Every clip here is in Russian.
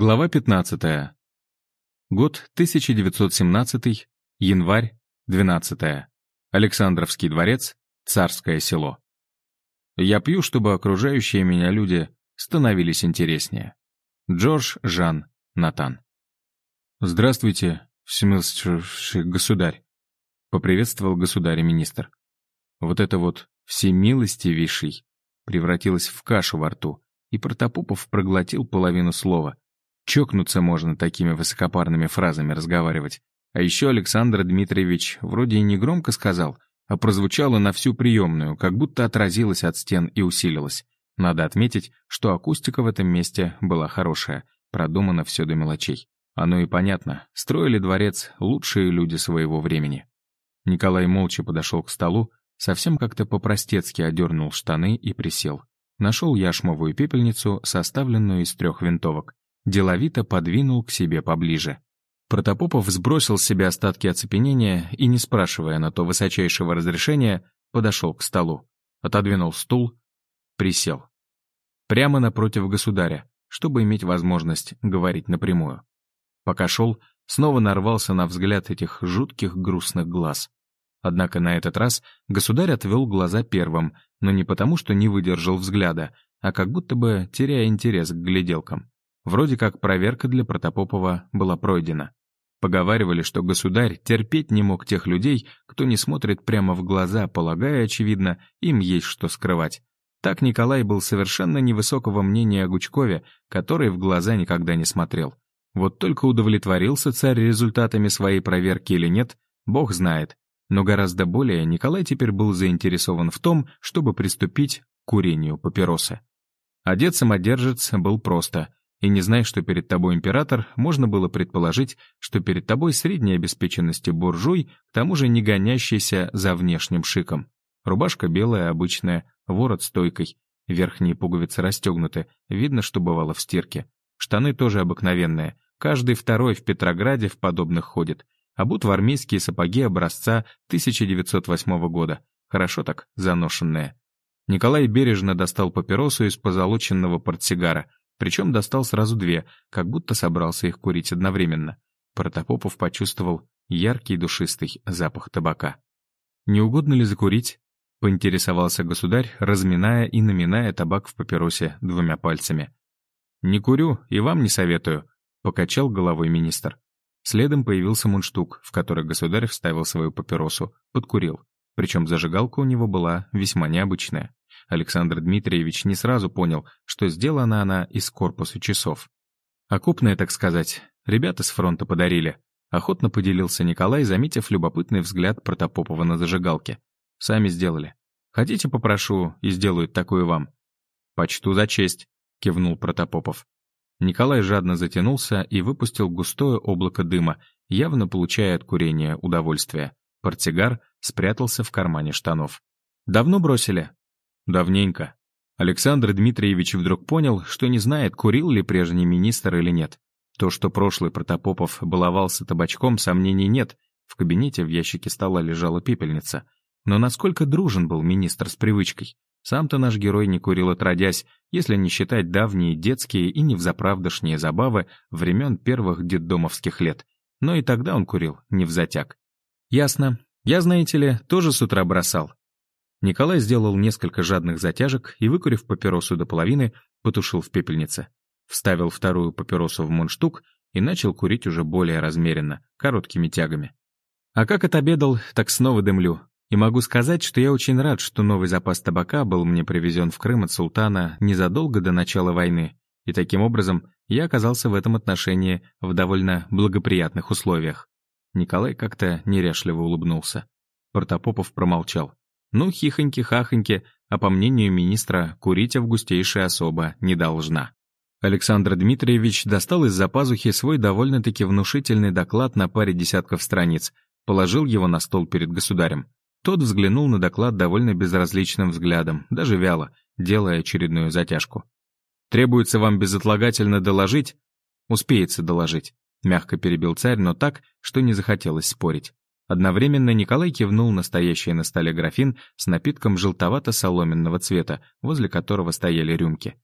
Глава 15. Год 1917, январь, 12. Александровский дворец, Царское село. Я пью, чтобы окружающие меня люди становились интереснее. Джордж Жан Натан. «Здравствуйте, всемилостивший государь», — поприветствовал государь-министр. Вот это вот «всемилостивейший» превратилось в кашу во рту, и Протопопов проглотил половину слова — Чокнуться можно такими высокопарными фразами разговаривать. А еще Александр Дмитриевич вроде и не громко сказал, а прозвучало на всю приемную, как будто отразилось от стен и усилилось. Надо отметить, что акустика в этом месте была хорошая, продумано все до мелочей. Оно и понятно, строили дворец лучшие люди своего времени. Николай молча подошел к столу, совсем как-то по-простецки одернул штаны и присел. Нашел яшмовую пепельницу, составленную из трех винтовок деловито подвинул к себе поближе. Протопопов сбросил с себя остатки оцепенения и, не спрашивая на то высочайшего разрешения, подошел к столу, отодвинул стул, присел. Прямо напротив государя, чтобы иметь возможность говорить напрямую. Пока шел, снова нарвался на взгляд этих жутких грустных глаз. Однако на этот раз государь отвел глаза первым, но не потому, что не выдержал взгляда, а как будто бы теряя интерес к гляделкам. Вроде как проверка для Протопопова была пройдена. Поговаривали, что государь терпеть не мог тех людей, кто не смотрит прямо в глаза, полагая, очевидно, им есть что скрывать. Так Николай был совершенно невысокого мнения о Гучкове, который в глаза никогда не смотрел. Вот только удовлетворился царь результатами своей проверки или нет, бог знает. Но гораздо более Николай теперь был заинтересован в том, чтобы приступить к курению папиросы. Одет самодержец был просто. И не зная, что перед тобой император, можно было предположить, что перед тобой средней обеспеченности буржуй, к тому же не гонящийся за внешним шиком. Рубашка белая, обычная, ворот стойкой, верхние пуговицы расстегнуты, видно, что бывало в стирке. Штаны тоже обыкновенные, каждый второй в Петрограде в подобных ходит. Обут в армейские сапоги образца 1908 года, хорошо так заношенные. Николай бережно достал папиросу из позолоченного портсигара — причем достал сразу две, как будто собрался их курить одновременно. Протопопов почувствовал яркий душистый запах табака. «Не угодно ли закурить?» — поинтересовался государь, разминая и наминая табак в папиросе двумя пальцами. «Не курю и вам не советую», — покачал головой министр. Следом появился мундштук, в который государь вставил свою папиросу, подкурил. Причем зажигалка у него была весьма необычная. Александр Дмитриевич не сразу понял, что сделана она из корпуса часов. Окупная, так сказать, ребята с фронта подарили. Охотно поделился Николай, заметив любопытный взгляд Протопопова на зажигалке. «Сами сделали. Хотите, попрошу, и сделают такую вам?» «Почту за честь», — кивнул Протопопов. Николай жадно затянулся и выпустил густое облако дыма, явно получая от курения удовольствие. Портсигар спрятался в кармане штанов. «Давно бросили?» Давненько. Александр Дмитриевич вдруг понял, что не знает, курил ли прежний министр или нет. То, что прошлый Протопопов баловался табачком, сомнений нет. В кабинете в ящике стола лежала пепельница. Но насколько дружен был министр с привычкой? Сам-то наш герой не курил отродясь, если не считать давние детские и невзаправдошние забавы времен первых детдомовских лет. Но и тогда он курил, не в затяг. «Ясно. Я, знаете ли, тоже с утра бросал. Николай сделал несколько жадных затяжек и, выкурив папиросу до половины, потушил в пепельнице. Вставил вторую папиросу в мундштук и начал курить уже более размеренно, короткими тягами. А как отобедал, так снова дымлю. И могу сказать, что я очень рад, что новый запас табака был мне привезен в Крым от султана незадолго до начала войны. И таким образом я оказался в этом отношении в довольно благоприятных условиях. Николай как-то неряшливо улыбнулся. Протопопов промолчал. Ну, хихоньки-хахоньки, а по мнению министра, курить августейшая особа не должна. Александр Дмитриевич достал из-за пазухи свой довольно-таки внушительный доклад на паре десятков страниц, положил его на стол перед государем. Тот взглянул на доклад довольно безразличным взглядом, даже вяло, делая очередную затяжку. «Требуется вам безотлагательно доложить?» «Успеется доложить», — мягко перебил царь, но так, что не захотелось спорить. Одновременно Николай кивнул на стоящий на столе графин с напитком желтовато-соломенного цвета, возле которого стояли рюмки.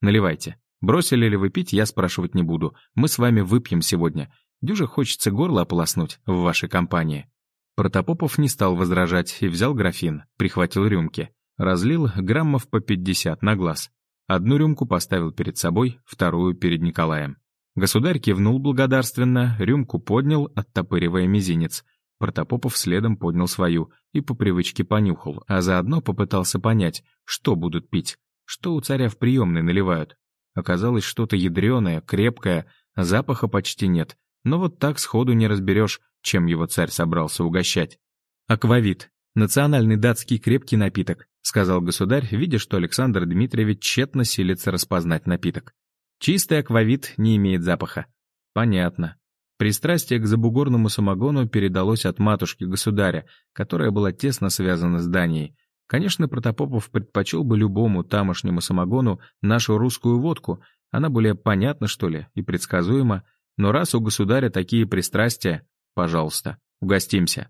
«Наливайте. Бросили ли вы пить, я спрашивать не буду. Мы с вами выпьем сегодня. Дюже хочется горло ополоснуть в вашей компании». Протопопов не стал возражать и взял графин, прихватил рюмки. Разлил граммов по 50 на глаз. Одну рюмку поставил перед собой, вторую перед Николаем. Государь кивнул благодарственно, рюмку поднял, оттопыривая мизинец. Протопопов следом поднял свою и по привычке понюхал, а заодно попытался понять, что будут пить, что у царя в приемной наливают. Оказалось что-то ядреное, крепкое, запаха почти нет, но вот так сходу не разберешь, чем его царь собрался угощать. «Аквавит. Национальный датский крепкий напиток», сказал государь, видя, что Александр Дмитриевич тщетно силится распознать напиток. «Чистый аквавит не имеет запаха». «Понятно. Пристрастие к забугорному самогону передалось от матушки государя, которая была тесно связана с Данией. Конечно, Протопопов предпочел бы любому тамошнему самогону нашу русскую водку, она более понятна, что ли, и предсказуема, но раз у государя такие пристрастия, пожалуйста, угостимся.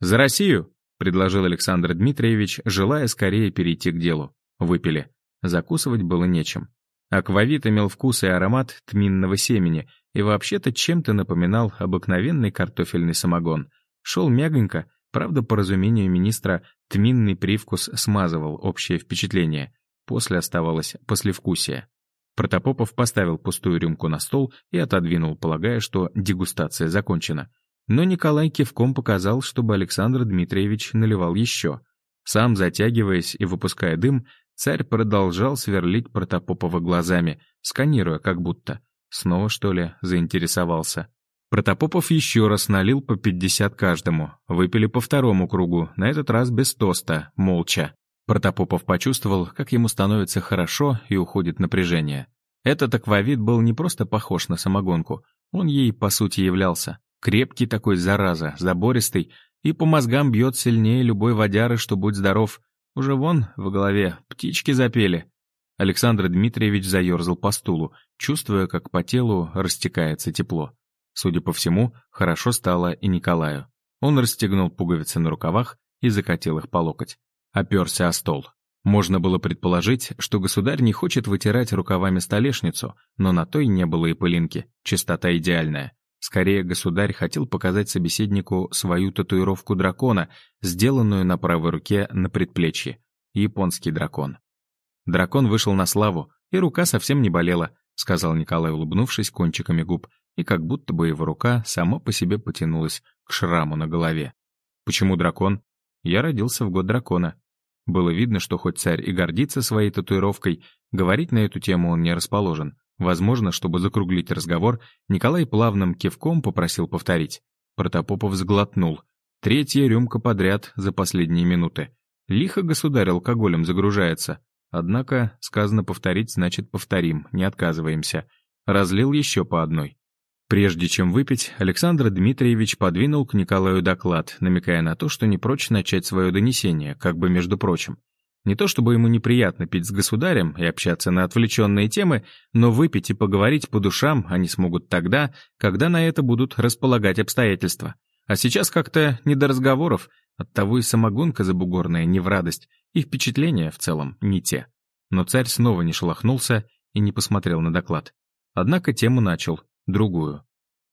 «За Россию!» — предложил Александр Дмитриевич, желая скорее перейти к делу. Выпили. Закусывать было нечем. Аквавит имел вкус и аромат тминного семени и вообще-то чем-то напоминал обыкновенный картофельный самогон. Шел мягонько, правда, по разумению министра, тминный привкус смазывал общее впечатление. После оставалось послевкусие. Протопопов поставил пустую рюмку на стол и отодвинул, полагая, что дегустация закончена. Но Николай кивком показал, чтобы Александр Дмитриевич наливал еще. Сам, затягиваясь и выпуская дым, Царь продолжал сверлить Протопопова глазами, сканируя как будто. Снова, что ли, заинтересовался. Протопопов еще раз налил по 50 каждому. Выпили по второму кругу, на этот раз без тоста, молча. Протопопов почувствовал, как ему становится хорошо и уходит напряжение. Этот аквавит был не просто похож на самогонку, он ей, по сути, являлся. Крепкий такой, зараза, забористый, и по мозгам бьет сильнее любой водяры, что будь здоров. Уже вон в голове птички запели. Александр Дмитриевич заерзал по стулу, чувствуя, как по телу растекается тепло. Судя по всему, хорошо стало и Николаю. Он расстегнул пуговицы на рукавах и закатил их по локоть. Оперся о стол. Можно было предположить, что государь не хочет вытирать рукавами столешницу, но на той не было и пылинки, чистота идеальная. Скорее, государь хотел показать собеседнику свою татуировку дракона, сделанную на правой руке на предплечье. Японский дракон. Дракон вышел на славу, и рука совсем не болела, сказал Николай, улыбнувшись кончиками губ, и как будто бы его рука сама по себе потянулась к шраму на голове. Почему дракон? Я родился в год дракона. Было видно, что хоть царь и гордится своей татуировкой, говорить на эту тему он не расположен. Возможно, чтобы закруглить разговор, Николай плавным кивком попросил повторить. Протопопов сглотнул. Третья рюмка подряд за последние минуты. Лихо государь алкоголем загружается. Однако, сказано повторить, значит повторим, не отказываемся. Разлил еще по одной. Прежде чем выпить, Александр Дмитриевич подвинул к Николаю доклад, намекая на то, что не прочь начать свое донесение, как бы между прочим. Не то чтобы ему неприятно пить с государем и общаться на отвлеченные темы, но выпить и поговорить по душам они смогут тогда, когда на это будут располагать обстоятельства. А сейчас как-то не до разговоров, оттого и самогонка забугорная не в радость, и впечатления в целом не те. Но царь снова не шелохнулся и не посмотрел на доклад. Однако тему начал, другую.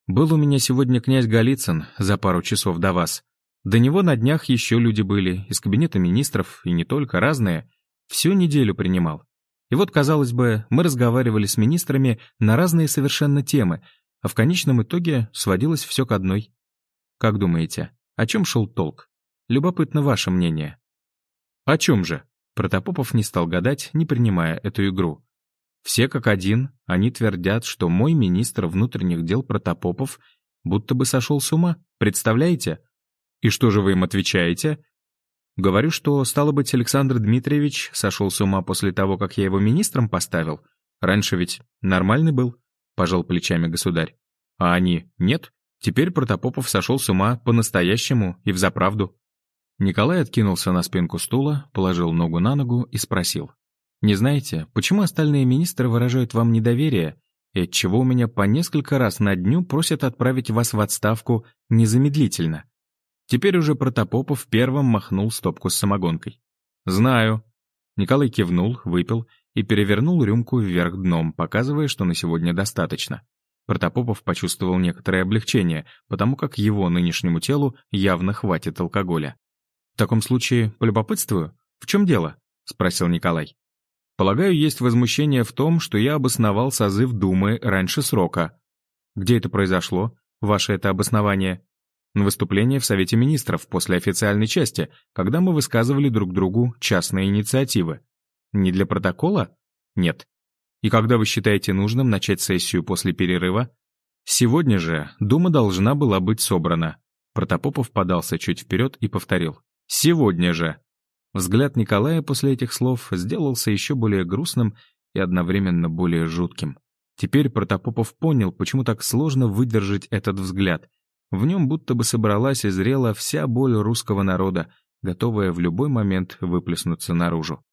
«Был у меня сегодня князь Голицын за пару часов до вас. До него на днях еще люди были, из кабинета министров, и не только, разные. Всю неделю принимал. И вот, казалось бы, мы разговаривали с министрами на разные совершенно темы, а в конечном итоге сводилось все к одной. Как думаете, о чем шел толк? Любопытно ваше мнение. О чем же? Протопопов не стал гадать, не принимая эту игру. Все как один, они твердят, что мой министр внутренних дел Протопопов будто бы сошел с ума, представляете? «И что же вы им отвечаете?» «Говорю, что, стало быть, Александр Дмитриевич сошел с ума после того, как я его министром поставил. Раньше ведь нормальный был», — пожал плечами государь. «А они нет? Теперь Протопопов сошел с ума по-настоящему и взаправду». Николай откинулся на спинку стула, положил ногу на ногу и спросил. «Не знаете, почему остальные министры выражают вам недоверие, и отчего у меня по несколько раз на дню просят отправить вас в отставку незамедлительно?» Теперь уже Протопопов первым махнул стопку с самогонкой. «Знаю». Николай кивнул, выпил и перевернул рюмку вверх дном, показывая, что на сегодня достаточно. Протопопов почувствовал некоторое облегчение, потому как его нынешнему телу явно хватит алкоголя. «В таком случае полюбопытствую? В чем дело?» — спросил Николай. «Полагаю, есть возмущение в том, что я обосновал созыв Думы раньше срока. Где это произошло? Ваше это обоснование?» На выступление в Совете Министров после официальной части, когда мы высказывали друг другу частные инициативы. Не для протокола? Нет. И когда вы считаете нужным начать сессию после перерыва? Сегодня же Дума должна была быть собрана. Протопопов подался чуть вперед и повторил. «Сегодня же!» Взгляд Николая после этих слов сделался еще более грустным и одновременно более жутким. Теперь Протопопов понял, почему так сложно выдержать этот взгляд. В нем будто бы собралась и зрела вся боль русского народа, готовая в любой момент выплеснуться наружу.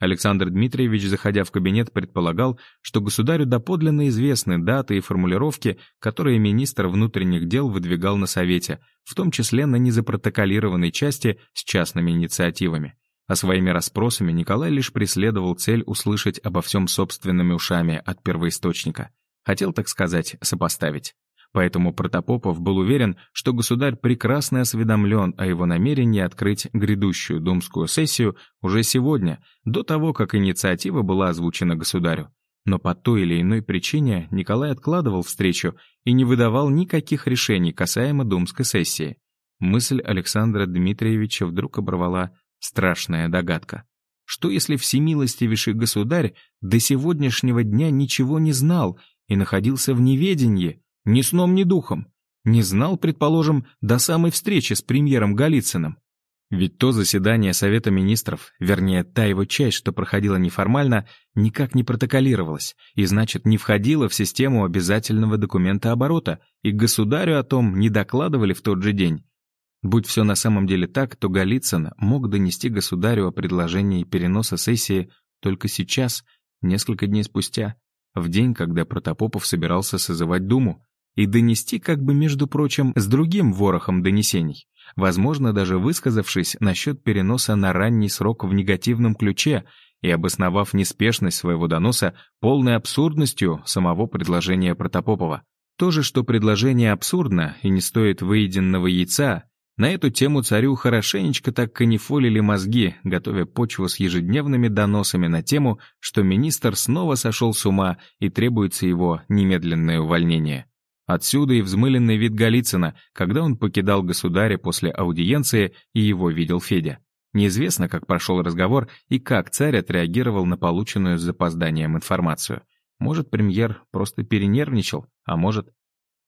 Александр Дмитриевич, заходя в кабинет, предполагал, что государю доподлинно известны даты и формулировки, которые министр внутренних дел выдвигал на Совете, в том числе на незапротоколированной части с частными инициативами. А своими расспросами Николай лишь преследовал цель услышать обо всем собственными ушами от первоисточника. Хотел, так сказать, сопоставить. Поэтому Протопопов был уверен, что государь прекрасно осведомлен о его намерении открыть грядущую думскую сессию уже сегодня, до того, как инициатива была озвучена государю. Но по той или иной причине Николай откладывал встречу и не выдавал никаких решений касаемо думской сессии. Мысль Александра Дмитриевича вдруг оборвала страшная догадка. Что если всемилостивейший государь до сегодняшнего дня ничего не знал и находился в неведении, ни сном, ни духом. Не знал, предположим, до самой встречи с премьером Голицыным. Ведь то заседание Совета Министров, вернее, та его часть, что проходила неформально, никак не протоколировалась, и значит, не входила в систему обязательного документа оборота, и государю о том не докладывали в тот же день. Будь все на самом деле так, то Голицын мог донести государю о предложении переноса сессии только сейчас, несколько дней спустя, в день, когда Протопопов собирался созывать Думу, и донести как бы, между прочим, с другим ворохом донесений, возможно, даже высказавшись насчет переноса на ранний срок в негативном ключе и обосновав неспешность своего доноса полной абсурдностью самого предложения Протопопова. То же, что предложение абсурдно и не стоит выеденного яйца, на эту тему царю хорошенечко так канифолили мозги, готовя почву с ежедневными доносами на тему, что министр снова сошел с ума и требуется его немедленное увольнение. Отсюда и взмыленный вид Голицына, когда он покидал государя после аудиенции и его видел Федя. Неизвестно, как прошел разговор и как царь отреагировал на полученную с запозданием информацию. Может, премьер просто перенервничал, а может...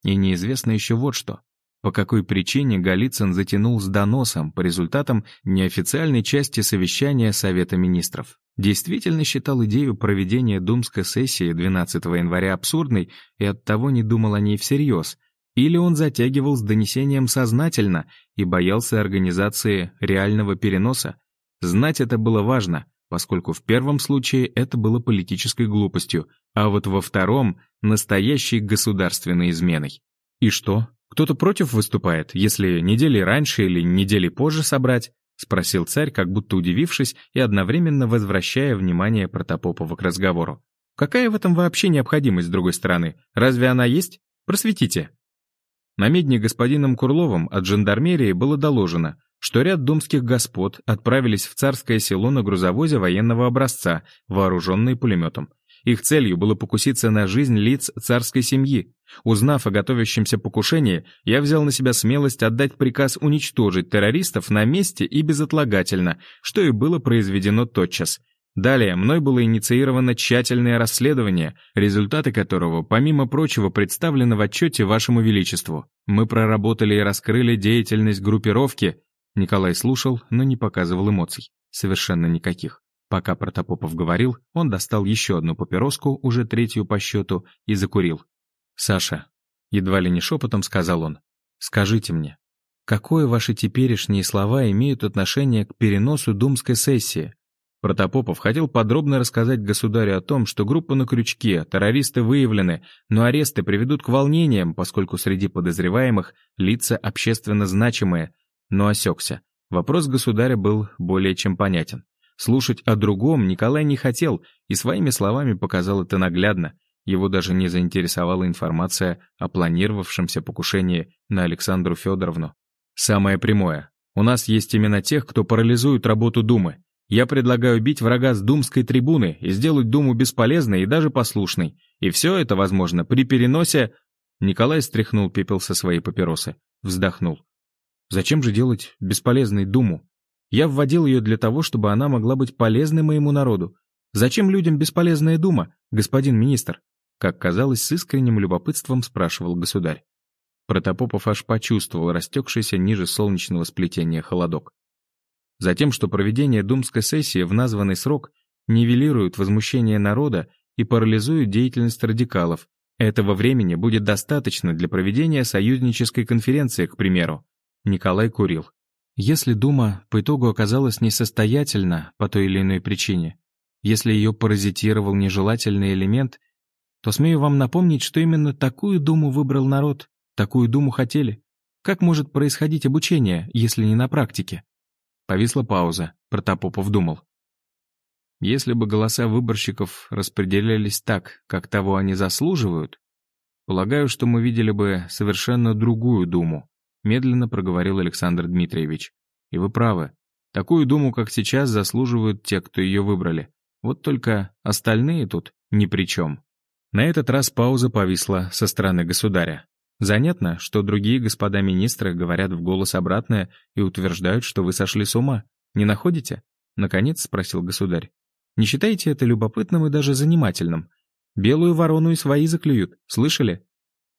И неизвестно еще вот что. По какой причине Голицын затянул с доносом по результатам неофициальной части совещания Совета Министров? действительно считал идею проведения думской сессии 12 января абсурдной и оттого не думал о ней всерьез, или он затягивал с донесением сознательно и боялся организации реального переноса. Знать это было важно, поскольку в первом случае это было политической глупостью, а вот во втором — настоящей государственной изменой. И что? Кто-то против выступает, если недели раньше или недели позже собрать? — спросил царь, как будто удивившись и одновременно возвращая внимание Протопопова к разговору. «Какая в этом вообще необходимость с другой стороны? Разве она есть? Просветите». На медне господином Курловым от жандармерии было доложено, что ряд думских господ отправились в царское село на грузовозе военного образца, вооруженные пулеметом. Их целью было покуситься на жизнь лиц царской семьи. Узнав о готовящемся покушении, я взял на себя смелость отдать приказ уничтожить террористов на месте и безотлагательно, что и было произведено тотчас. Далее мной было инициировано тщательное расследование, результаты которого, помимо прочего, представлены в отчете Вашему Величеству. Мы проработали и раскрыли деятельность группировки. Николай слушал, но не показывал эмоций. Совершенно никаких. Пока Протопопов говорил, он достал еще одну папироску, уже третью по счету, и закурил. «Саша», — едва ли не шепотом сказал он, — «скажите мне, какое ваши теперешние слова имеют отношение к переносу думской сессии?» Протопопов хотел подробно рассказать государю о том, что группа на крючке, террористы выявлены, но аресты приведут к волнениям, поскольку среди подозреваемых лица общественно значимые, но осекся. Вопрос государя был более чем понятен. Слушать о другом Николай не хотел и своими словами показал это наглядно. Его даже не заинтересовала информация о планировавшемся покушении на Александру Федоровну. Самое прямое. У нас есть именно тех, кто парализует работу Думы. Я предлагаю бить врага с думской трибуны и сделать Думу бесполезной и даже послушной. И все это возможно при переносе... Николай стряхнул пепел со своей папиросы. Вздохнул. Зачем же делать бесполезной Думу? Я вводил ее для того, чтобы она могла быть полезной моему народу. Зачем людям бесполезная Дума, господин министр? Как казалось, с искренним любопытством спрашивал государь. Протопопов аж почувствовал растекшийся ниже солнечного сплетения холодок. Затем, что проведение думской сессии в названный срок нивелирует возмущение народа и парализует деятельность радикалов. Этого времени будет достаточно для проведения союзнической конференции, к примеру. Николай курил. Если Дума по итогу оказалась несостоятельна по той или иной причине, если ее паразитировал нежелательный элемент, то смею вам напомнить, что именно такую Думу выбрал народ, такую Думу хотели. Как может происходить обучение, если не на практике? Повисла пауза, Протопопов думал. Если бы голоса выборщиков распределялись так, как того они заслуживают, полагаю, что мы видели бы совершенно другую Думу, медленно проговорил Александр Дмитриевич. И вы правы. Такую думу, как сейчас, заслуживают те, кто ее выбрали. Вот только остальные тут ни при чем. На этот раз пауза повисла со стороны государя. Занятно, что другие господа министры говорят в голос обратное и утверждают, что вы сошли с ума. Не находите? Наконец спросил государь. Не считаете это любопытным и даже занимательным? Белую ворону и свои заклюют, слышали?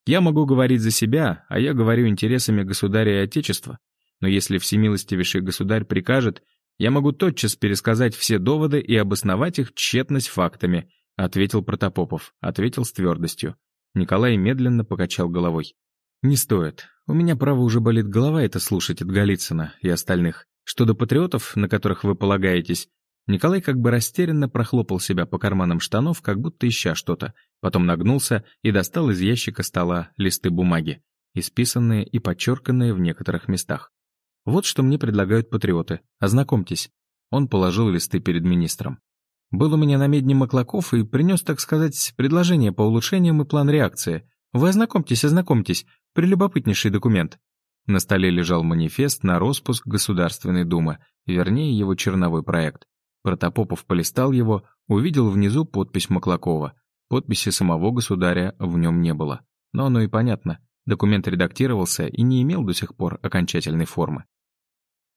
Я могу говорить за себя, а я говорю интересами государя и отечества. Но если всемилостивейший государь прикажет, я могу тотчас пересказать все доводы и обосновать их тщетность фактами, ответил Протопопов, ответил с твердостью. Николай медленно покачал головой. «Не стоит. У меня, право, уже болит голова это слушать от Голицына и остальных. Что до патриотов, на которых вы полагаетесь, Николай как бы растерянно прохлопал себя по карманам штанов, как будто ища что-то, потом нагнулся и достал из ящика стола листы бумаги, исписанные и подчерканные в некоторых местах. «Вот что мне предлагают патриоты. Ознакомьтесь». Он положил листы перед министром. «Был у меня на медне Маклаков и принес, так сказать, предложение по улучшениям и план реакции. Вы ознакомьтесь, ознакомьтесь. Прелюбопытнейший документ». На столе лежал манифест на распуск Государственной Думы, вернее, его черновой проект. Протопопов полистал его, увидел внизу подпись Маклакова. Подписи самого государя в нем не было. Но оно и понятно. Документ редактировался и не имел до сих пор окончательной формы.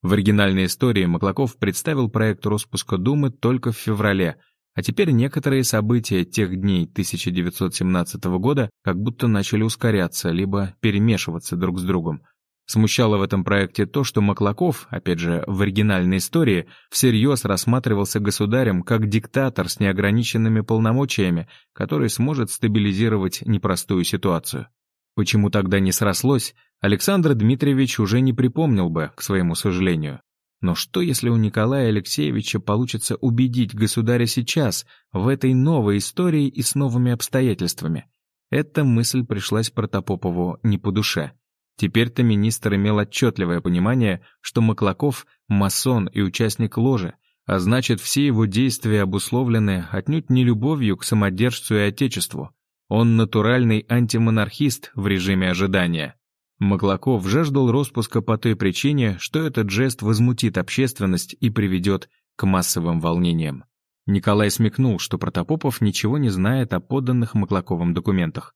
В оригинальной истории Маклаков представил проект распуска Думы только в феврале, а теперь некоторые события тех дней 1917 года как будто начали ускоряться, либо перемешиваться друг с другом. Смущало в этом проекте то, что Маклаков, опять же, в оригинальной истории, всерьез рассматривался государем как диктатор с неограниченными полномочиями, который сможет стабилизировать непростую ситуацию. Почему тогда не срослось, Александр Дмитриевич уже не припомнил бы, к своему сожалению. Но что, если у Николая Алексеевича получится убедить государя сейчас, в этой новой истории и с новыми обстоятельствами? Эта мысль пришлась Протопопову не по душе. Теперь-то министр имел отчетливое понимание, что Маклаков — масон и участник ложи, а значит, все его действия обусловлены отнюдь не любовью к самодержцу и отечеству. Он натуральный антимонархист в режиме ожидания. Маклаков жаждал распуска по той причине, что этот жест возмутит общественность и приведет к массовым волнениям. Николай смекнул, что Протопопов ничего не знает о поданных Маклаковым документах.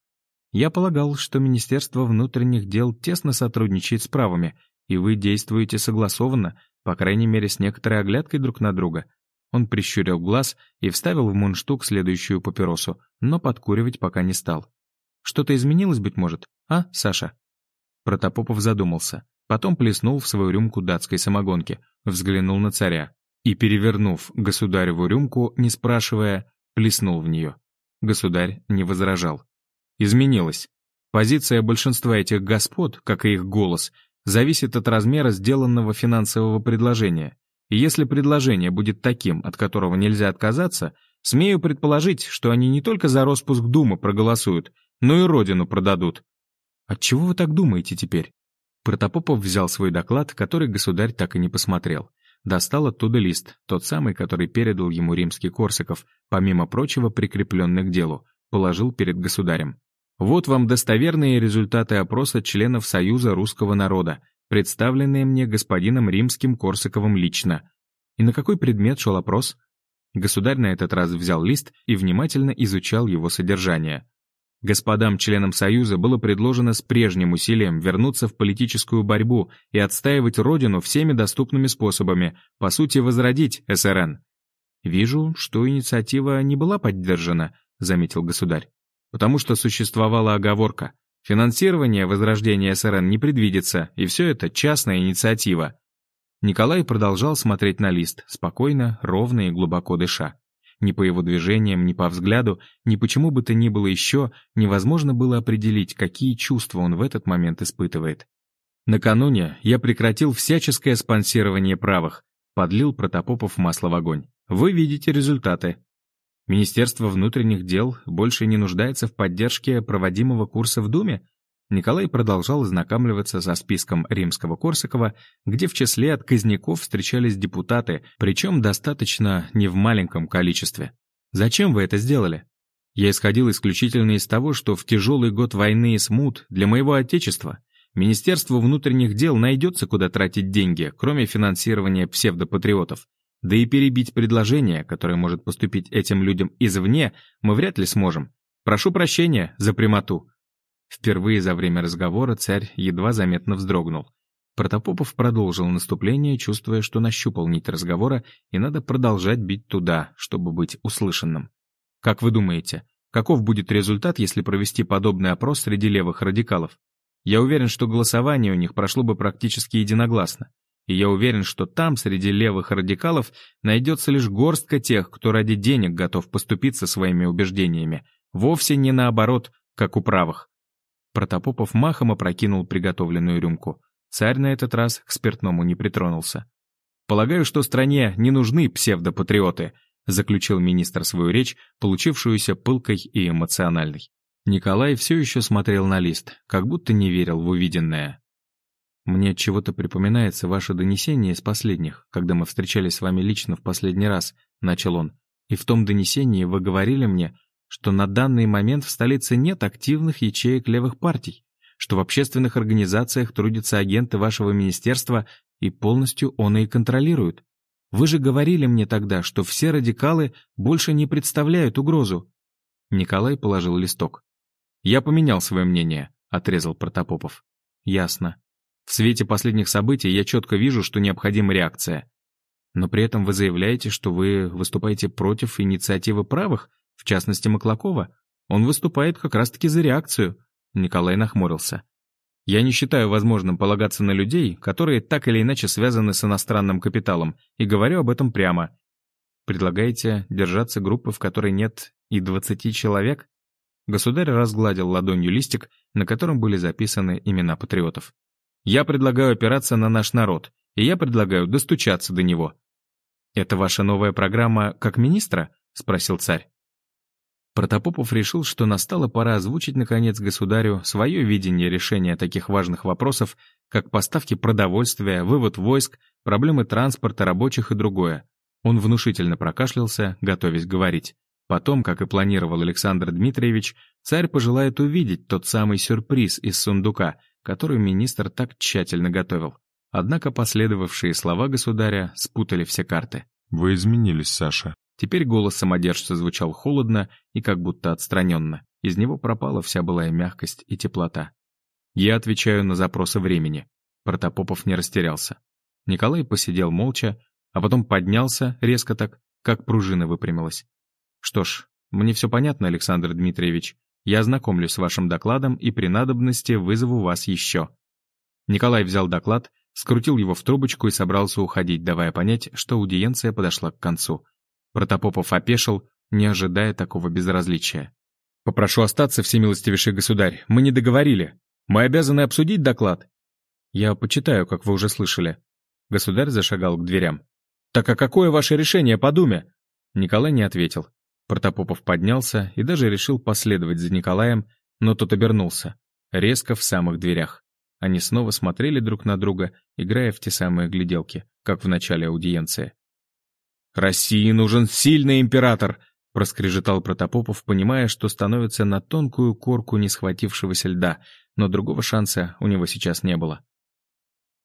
Я полагал, что Министерство внутренних дел тесно сотрудничает с правами, и вы действуете согласованно, по крайней мере, с некоторой оглядкой друг на друга. Он прищурил глаз и вставил в мундштук следующую папиросу, но подкуривать пока не стал. Что-то изменилось, быть может, а, Саша? Протопопов задумался, потом плеснул в свою рюмку датской самогонки, взглянул на царя и, перевернув государеву рюмку, не спрашивая, плеснул в нее. Государь не возражал изменилась. Позиция большинства этих господ, как и их голос, зависит от размера сделанного финансового предложения. И если предложение будет таким, от которого нельзя отказаться, смею предположить, что они не только за распуск Думы проголосуют, но и родину продадут. Отчего вы так думаете теперь? Протопопов взял свой доклад, который государь так и не посмотрел. достал оттуда лист, тот самый, который передал ему римский Корсаков, помимо прочего прикрепленный к делу, положил перед государем. Вот вам достоверные результаты опроса членов Союза русского народа, представленные мне господином Римским Корсаковым лично. И на какой предмет шел опрос? Государь на этот раз взял лист и внимательно изучал его содержание. Господам членам Союза было предложено с прежним усилием вернуться в политическую борьбу и отстаивать Родину всеми доступными способами, по сути, возродить СРН. «Вижу, что инициатива не была поддержана», — заметил государь потому что существовала оговорка. Финансирование возрождения СРН не предвидится, и все это частная инициатива. Николай продолжал смотреть на лист, спокойно, ровно и глубоко дыша. Ни по его движениям, ни по взгляду, ни почему бы то ни было еще, невозможно было определить, какие чувства он в этот момент испытывает. Накануне я прекратил всяческое спонсирование правых, подлил Протопопов масло в огонь. Вы видите результаты. Министерство внутренних дел больше не нуждается в поддержке проводимого курса в Думе? Николай продолжал ознакомливаться со списком римского Корсакова, где в числе отказников встречались депутаты, причем достаточно не в маленьком количестве. Зачем вы это сделали? Я исходил исключительно из того, что в тяжелый год войны и смут для моего Отечества Министерству внутренних дел найдется куда тратить деньги, кроме финансирования псевдопатриотов. Да и перебить предложение, которое может поступить этим людям извне, мы вряд ли сможем. Прошу прощения за прямоту». Впервые за время разговора царь едва заметно вздрогнул. Протопопов продолжил наступление, чувствуя, что нащупал нить разговора, и надо продолжать бить туда, чтобы быть услышанным. Как вы думаете, каков будет результат, если провести подобный опрос среди левых радикалов? Я уверен, что голосование у них прошло бы практически единогласно. И я уверен, что там, среди левых радикалов, найдется лишь горстка тех, кто ради денег готов поступиться своими убеждениями. Вовсе не наоборот, как у правых. Протопопов махом опрокинул приготовленную рюмку. Царь на этот раз к спиртному не притронулся. «Полагаю, что стране не нужны псевдопатриоты», заключил министр свою речь, получившуюся пылкой и эмоциональной. Николай все еще смотрел на лист, как будто не верил в увиденное. Мне чего-то припоминается ваше донесение из последних, когда мы встречались с вами лично в последний раз, начал он. И в том донесении вы говорили мне, что на данный момент в столице нет активных ячеек левых партий, что в общественных организациях трудятся агенты вашего министерства и полностью он и контролируют. Вы же говорили мне тогда, что все радикалы больше не представляют угрозу. Николай положил листок. «Я поменял свое мнение», — отрезал Протопопов. «Ясно. В свете последних событий я четко вижу, что необходима реакция. Но при этом вы заявляете, что вы выступаете против инициативы правых, в частности Маклакова. Он выступает как раз-таки за реакцию. Николай нахмурился. Я не считаю возможным полагаться на людей, которые так или иначе связаны с иностранным капиталом, и говорю об этом прямо. Предлагаете держаться группы, в которой нет и двадцати человек? Государь разгладил ладонью листик, на котором были записаны имена патриотов. Я предлагаю опираться на наш народ, и я предлагаю достучаться до него». «Это ваша новая программа как министра?» — спросил царь. Протопопов решил, что настала пора озвучить, наконец, государю свое видение решения таких важных вопросов, как поставки продовольствия, вывод войск, проблемы транспорта, рабочих и другое. Он внушительно прокашлялся, готовясь говорить. Потом, как и планировал Александр Дмитриевич, царь пожелает увидеть тот самый сюрприз из сундука — которую министр так тщательно готовил. Однако последовавшие слова государя спутали все карты. «Вы изменились, Саша». Теперь голос самодержца звучал холодно и как будто отстраненно. Из него пропала вся былая мягкость и теплота. «Я отвечаю на запросы времени». Протопопов не растерялся. Николай посидел молча, а потом поднялся, резко так, как пружина выпрямилась. «Что ж, мне все понятно, Александр Дмитриевич. Я ознакомлюсь с вашим докладом и при надобности вызову вас еще». Николай взял доклад, скрутил его в трубочку и собрался уходить, давая понять, что аудиенция подошла к концу. Протопопов опешил, не ожидая такого безразличия. «Попрошу остаться, всемилостивейший государь. Мы не договорили. Мы обязаны обсудить доклад». «Я почитаю, как вы уже слышали». Государь зашагал к дверям. «Так а какое ваше решение по Думе?» Николай не ответил. Протопопов поднялся и даже решил последовать за Николаем, но тот обернулся. Резко в самых дверях. Они снова смотрели друг на друга, играя в те самые гляделки, как в начале аудиенции. «России нужен сильный император!» — проскрежетал Протопопов, понимая, что становится на тонкую корку несхватившегося льда, но другого шанса у него сейчас не было.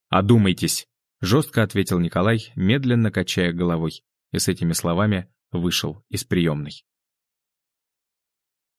«Одумайтесь!» — жестко ответил Николай, медленно качая головой, и с этими словами вышел из приемной.